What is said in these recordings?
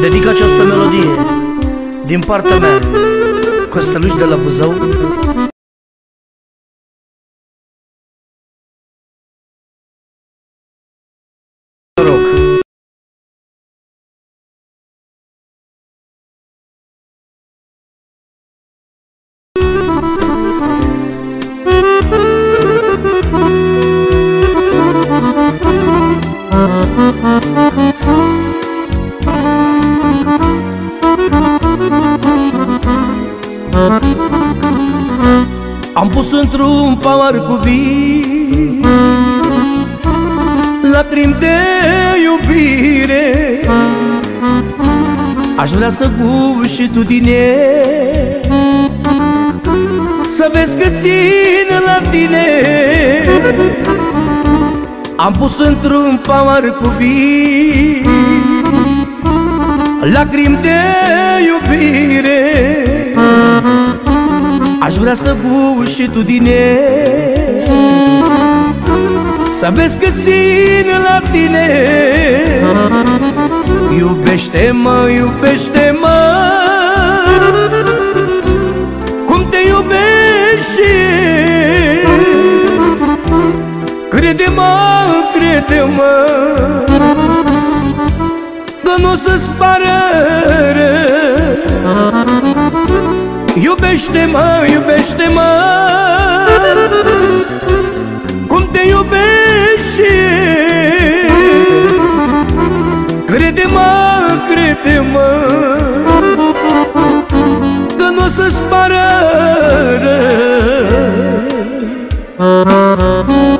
Dedic această melodie din partea mea Costăluș de la Buzău Am pus într-un pahar cu vin Lacrimi de iubire. Aș vrea să guși și tu din ele Să vezi că țin la tine Am pus într-un pahar cu vin Lacrimi de iubire. Aș vrea să guși și tu din ele Să vezi că țin la tine. Iubește-mă, iubește-mă crede-mă Că nu o să-ți pară Iubește-mă, iubește-mă Cum te iubește Crede-mă, crede-mă Că nu o să-ți pară Tu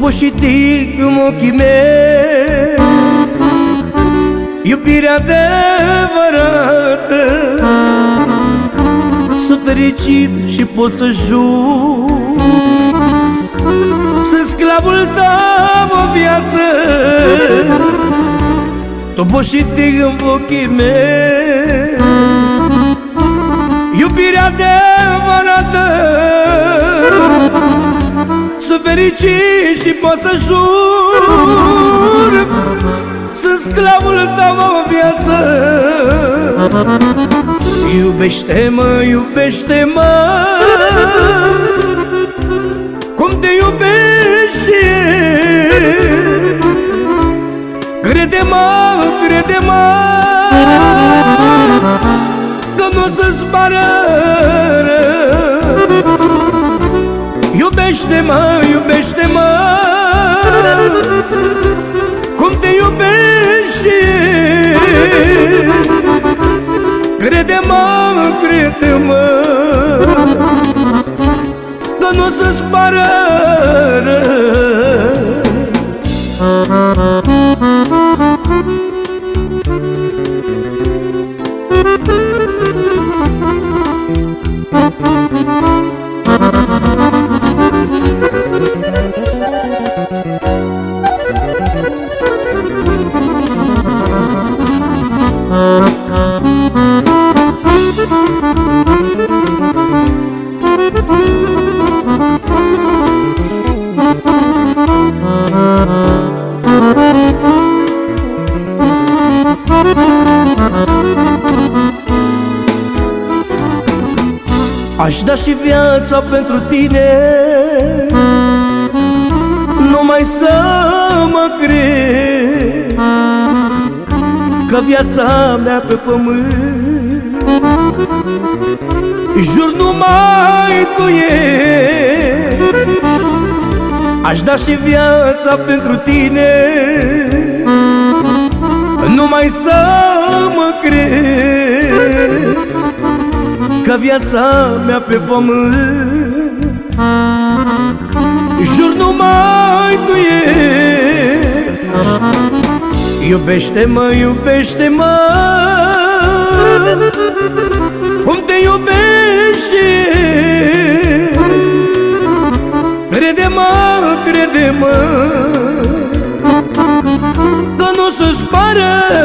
poșitic în ochii mei. Iubirea adevărată. Sunt fericit și pot să jur. Sunt sclavul tău o viață. Tu poșitic în ochii mei. Iubirea adevărată sunt fericit și pot să jur. Sunt sclavul tău o viață. Iubește-mă, iubește-mă. Cum te iubește Crede-mă, crede-mă. Că nu o să-ți pară Iubește-mă, iubește-mă. Cum te iubește Crede-mă, crede-mă. Că nu o să-ți pară Aș da și viața pentru tine Numai să mă crezi Că viața mea pe pământ Jur numai tu e Aș da și viața pentru tine Numai să mă crezi ca viața mea pe pământ Jur numai tu e Iubește-mă, iubește-mă Cum te iubește Crede-mă, crede-mă Că nu se spară